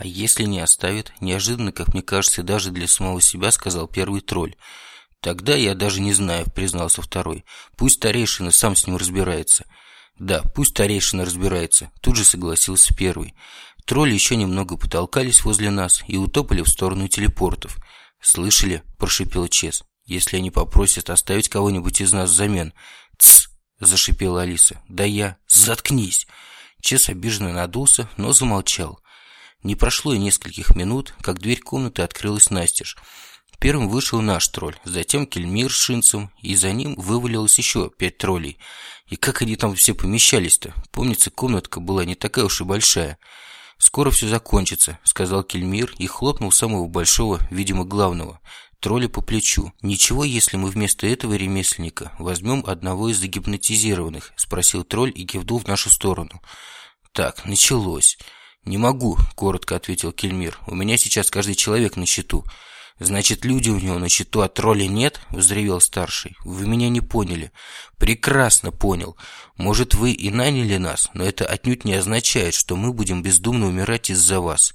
«А если не оставит?» Неожиданно, как мне кажется, даже для самого себя, сказал первый тролль. «Тогда я даже не знаю», — признался второй. «Пусть старейшина сам с ним разбирается». «Да, пусть старейшина разбирается», — тут же согласился первый. Тролли еще немного потолкались возле нас и утопали в сторону телепортов. «Слышали?» – прошипел Чес. «Если они попросят оставить кого-нибудь из нас взамен...» «Тсс!» – зашипела Алиса. «Да я... Заткнись!» Чес обиженно надулся, но замолчал. Не прошло и нескольких минут, как дверь комнаты открылась настежь. Первым вышел наш тролль, затем Кельмир с Шинцем, и за ним вывалилось еще пять троллей. И как они там все помещались-то? Помнится, комнатка была не такая уж и большая. «Скоро все закончится», — сказал Кельмир и хлопнул самого большого, видимо, главного, тролля по плечу. «Ничего, если мы вместо этого ремесленника возьмем одного из загипнотизированных?» — спросил тролль и кивнул в нашу сторону. «Так, началось». «Не могу», — коротко ответил Кельмир. «У меня сейчас каждый человек на счету». «Значит, люди у него на счету, а тролля нет?» – взревел старший. «Вы меня не поняли». «Прекрасно понял. Может, вы и наняли нас, но это отнюдь не означает, что мы будем бездумно умирать из-за вас».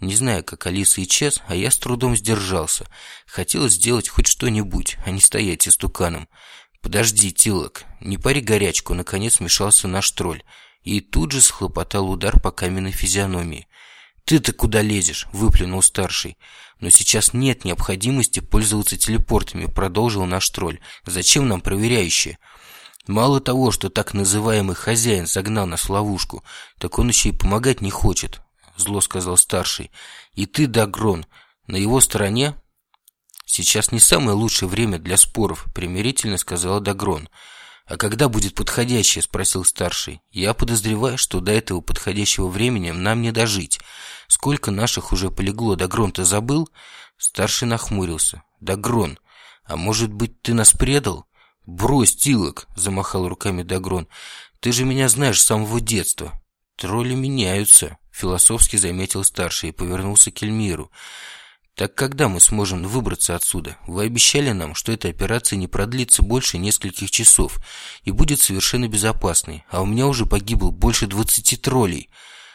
Не знаю, как Алиса и Чес, а я с трудом сдержался. Хотелось сделать хоть что-нибудь, а не стоять истуканом. «Подожди, Тилок, не пари горячку», — наконец вмешался наш тролль. И тут же схлопотал удар по каменной физиономии. «Ты-то куда лезешь?» – выплюнул старший. «Но сейчас нет необходимости пользоваться телепортами», – продолжил наш тролль. «Зачем нам проверяющие?» «Мало того, что так называемый хозяин загнал нас в ловушку, так он еще и помогать не хочет», – зло сказал старший. «И ты, Дагрон, на его стороне?» «Сейчас не самое лучшее время для споров», – примирительно сказала Дагрон. «А когда будет подходящее?» – спросил старший. «Я подозреваю, что до этого подходящего времени нам не дожить. Сколько наших уже полегло, Дагрон, ты забыл?» Старший нахмурился. «Дагрон, а может быть, ты нас предал?» «Брось, Тилок!» – замахал руками Дагрон. «Ты же меня знаешь с самого детства». «Тролли меняются», – философски заметил старший и повернулся к Эльмиру. Так когда мы сможем выбраться отсюда? Вы обещали нам, что эта операция не продлится больше нескольких часов и будет совершенно безопасной, а у меня уже погибло больше двадцати троллей.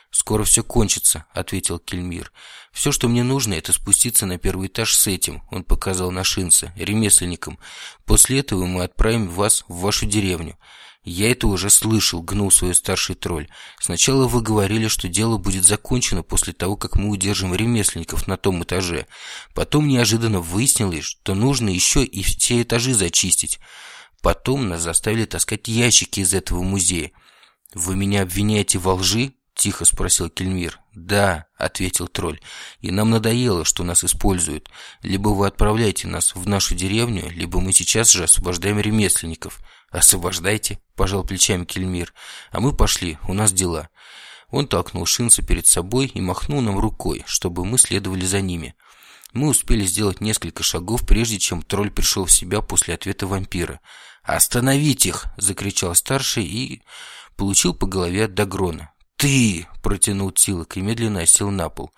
«Скоро все кончится», — ответил Кельмир. «Все, что мне нужно, это спуститься на первый этаж с этим», — он показал на шинце, ремесленникам. «После этого мы отправим вас в вашу деревню. «Я это уже слышал», — гнул свой старший тролль. «Сначала вы говорили, что дело будет закончено после того, как мы удержим ремесленников на том этаже. Потом неожиданно выяснилось, что нужно еще и все этажи зачистить. Потом нас заставили таскать ящики из этого музея. Вы меня обвиняете во лжи?» — тихо спросил Кельмир. «Да», — ответил тролль, — «и нам надоело, что нас используют. Либо вы отправляете нас в нашу деревню, либо мы сейчас же освобождаем ремесленников». «Освобождайте», – пожал плечами Кельмир. «А мы пошли, у нас дела». Он толкнул Шинца перед собой и махнул нам рукой, чтобы мы следовали за ними. Мы успели сделать несколько шагов, прежде чем тролль пришел в себя после ответа вампира. «Остановить их!» – закричал старший и получил по голове от Дагрона. «Ты!» – протянул Тилок и медленно осел на пол.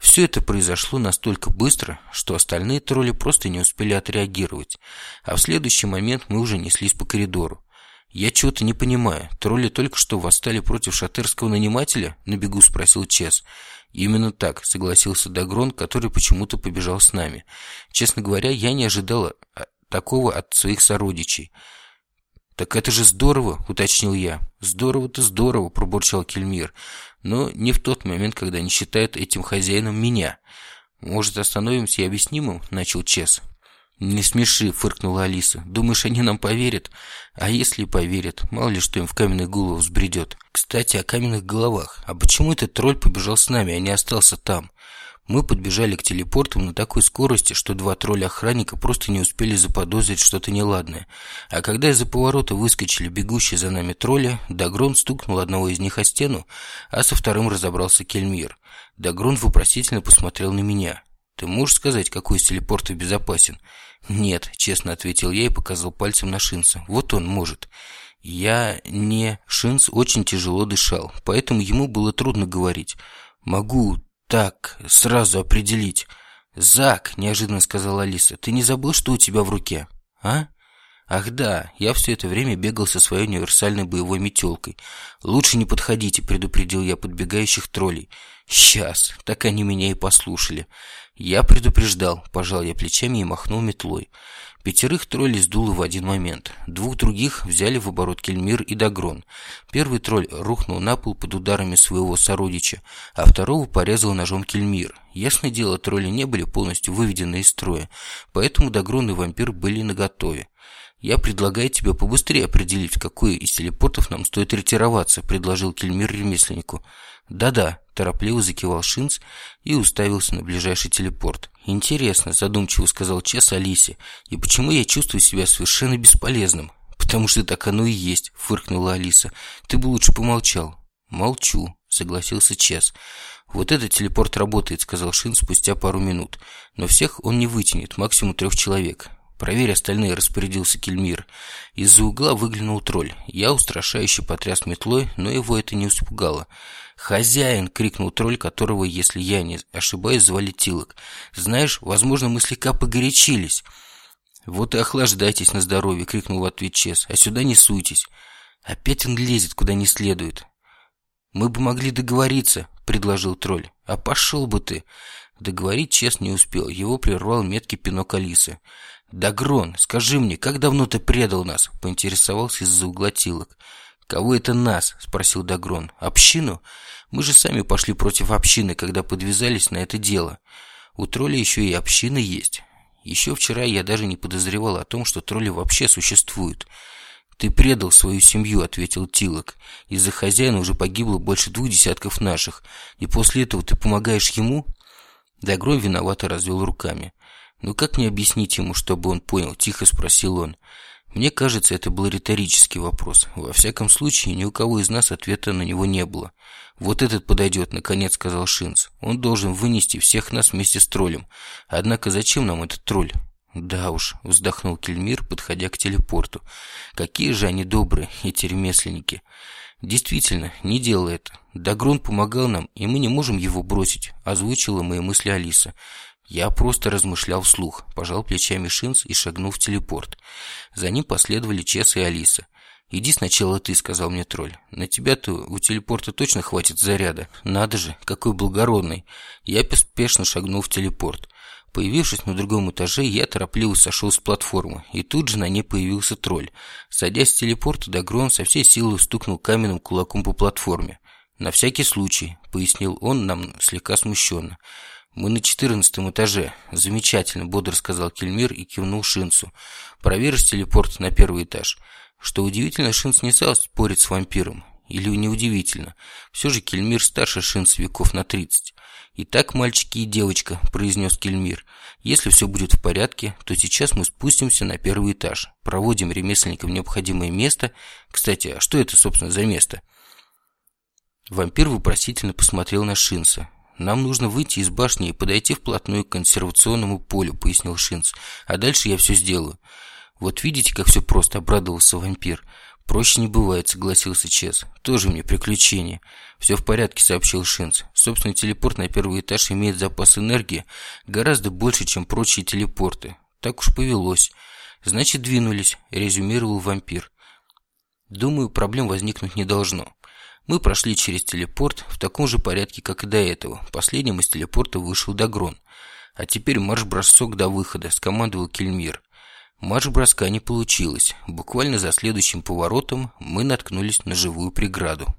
Все это произошло настолько быстро, что остальные тролли просто не успели отреагировать, а в следующий момент мы уже неслись по коридору. «Я чего-то не понимаю. Тролли только что восстали против шатерского нанимателя?» – на бегу спросил Чес. «Именно так», – согласился Дагрон, который почему-то побежал с нами. Честно говоря, я не ожидала а, такого от своих сородичей. «Так это же здорово!» – уточнил я. «Здорово-то здорово!» – пробурчал Кельмир. «Но не в тот момент, когда они считают этим хозяином меня. Может, остановимся и объясним им?» – начал Чес. «Не смеши!» – фыркнула Алиса. «Думаешь, они нам поверят? А если поверят? Мало ли, что им в каменных голову взбредет. Кстати, о каменных головах. А почему этот тролль побежал с нами, а не остался там?» Мы подбежали к телепортам на такой скорости, что два тролля-охранника просто не успели заподозрить что-то неладное. А когда из-за поворота выскочили бегущие за нами тролли, Дагрон стукнул одного из них о стену, а со вторым разобрался Кельмир. Дагрон вопросительно посмотрел на меня. «Ты можешь сказать, какой из телепортов безопасен?» «Нет», — честно ответил я и показал пальцем на Шинца. «Вот он может». Я не... Шинц очень тяжело дышал, поэтому ему было трудно говорить. «Могу так сразу определить. «Зак», — неожиданно сказала Алиса, — «ты не забыл, что у тебя в руке?» «А?» Ах да, я все это время бегал со своей универсальной боевой метелкой. Лучше не подходите, предупредил я подбегающих троллей. Сейчас, так они меня и послушали. Я предупреждал, пожал я плечами и махнул метлой. Пятерых троллей сдуло в один момент. Двух других взяли в оборот Кельмир и Дагрон. Первый тролль рухнул на пол под ударами своего сородича, а второго порезал ножом Кельмир. Ясное дело, тролли не были полностью выведены из строя, поэтому Дагрон и вампир были наготове. «Я предлагаю тебе побыстрее определить, какой из телепортов нам стоит ретироваться», – предложил Кельмир ремесленнику. «Да-да», – торопливо закивал Шинц и уставился на ближайший телепорт. «Интересно», – задумчиво сказал Чес Алисе, – «и почему я чувствую себя совершенно бесполезным?» «Потому что так оно и есть», – фыркнула Алиса. «Ты бы лучше помолчал». «Молчу», – согласился Чес. «Вот этот телепорт работает», – сказал Шин спустя пару минут. «Но всех он не вытянет, максимум трех человек. «Проверь остальные», – распорядился Кельмир. Из-за угла выглянул тролль. Я устрашающе потряс метлой, но его это не испугало. «Хозяин!» – крикнул тролль, которого, если я не ошибаюсь, звали Тилок. «Знаешь, возможно, мы слегка погорячились». «Вот и охлаждайтесь на здоровье!» – крикнул в ответ Чес. «А сюда не суйтесь!» «Опять он лезет, куда не следует!» «Мы бы могли договориться», – предложил тролль. «А пошел бы ты!» Договорить Чес не успел. Его прервал меткий пинок Алисы. «Дагрон, скажи мне, как давно ты предал нас?» – поинтересовался из-за угла Тилок. «Кого это нас?» – спросил Дагрон. «Общину? Мы же сами пошли против общины, когда подвязались на это дело. У тролля еще и община есть. Еще вчера я даже не подозревал о том, что тролли вообще существуют». «Ты предал свою семью», — ответил Тилок. «Из-за хозяина уже погибло больше двух десятков наших, и после этого ты помогаешь ему?» Дагрон виновато развел руками. «Ну как мне объяснить ему, чтобы он понял?» – тихо спросил он. Мне кажется, это был риторический вопрос. Во всяком случае, ни у кого из нас ответа на него не было. «Вот этот подойдет», — наконец сказал Шинц. «Он должен вынести всех нас вместе с троллем. Однако зачем нам этот тролль?» «Да уж», — вздохнул Кельмир, подходя к телепорту. «Какие же они добрые, эти ремесленники!» «Действительно, не делай это. Дагрон помогал нам, и мы не можем его бросить», — озвучила мои мысли Алиса. Я просто размышлял вслух, пожал плечами Шинц и шагнул в телепорт. За ним последовали Чес и Алиса. «Иди сначала ты», — сказал мне тролль. «На тебя-то у телепорта точно хватит заряда. Надо же, какой благородный». Я поспешно шагнул в телепорт. Появившись на другом этаже, я торопливо сошел с платформы, и тут же на ней появился тролль. Садясь с телепорта, Дагрон со всей силы стукнул каменным кулаком по платформе. «На всякий случай», — пояснил он нам слегка смущенно. «Мы на четырнадцатом этаже. Замечательно», — бодро сказал Кельмир и кивнул Шинцу. «Проверишь телепорт на первый этаж». Что удивительно, Шинц не стал спорить с вампиром. Или неудивительно. Все же Кельмир старше Шинца веков на тридцать. «Итак, мальчики и девочка», – произнес Кельмир, – «если все будет в порядке, то сейчас мы спустимся на первый этаж, проводим ремесленникам необходимое место. Кстати, а что это, собственно, за место?» Вампир вопросительно посмотрел на Шинца. «Нам нужно выйти из башни и подойти вплотную к консервационному полю», — пояснил Шинц. «А дальше я все сделаю». «Вот видите, как все просто», — обрадовался вампир. «Проще не бывает», — согласился Чес. «Тоже мне приключение». «Все в порядке», — сообщил Шинц. «Собственный телепорт на первый этаж имеет запас энергии гораздо больше, чем прочие телепорты. Так уж повелось». «Значит, двинулись», — резюмировал вампир. «Думаю, проблем возникнуть не должно». Мы прошли через телепорт в таком же порядке, как и до этого. Последним из телепорта вышел Дагрон. А теперь марш-бросок до выхода, скомандовал Кельмир. Марш-броска не получилось. Буквально за следующим поворотом мы наткнулись на живую преграду.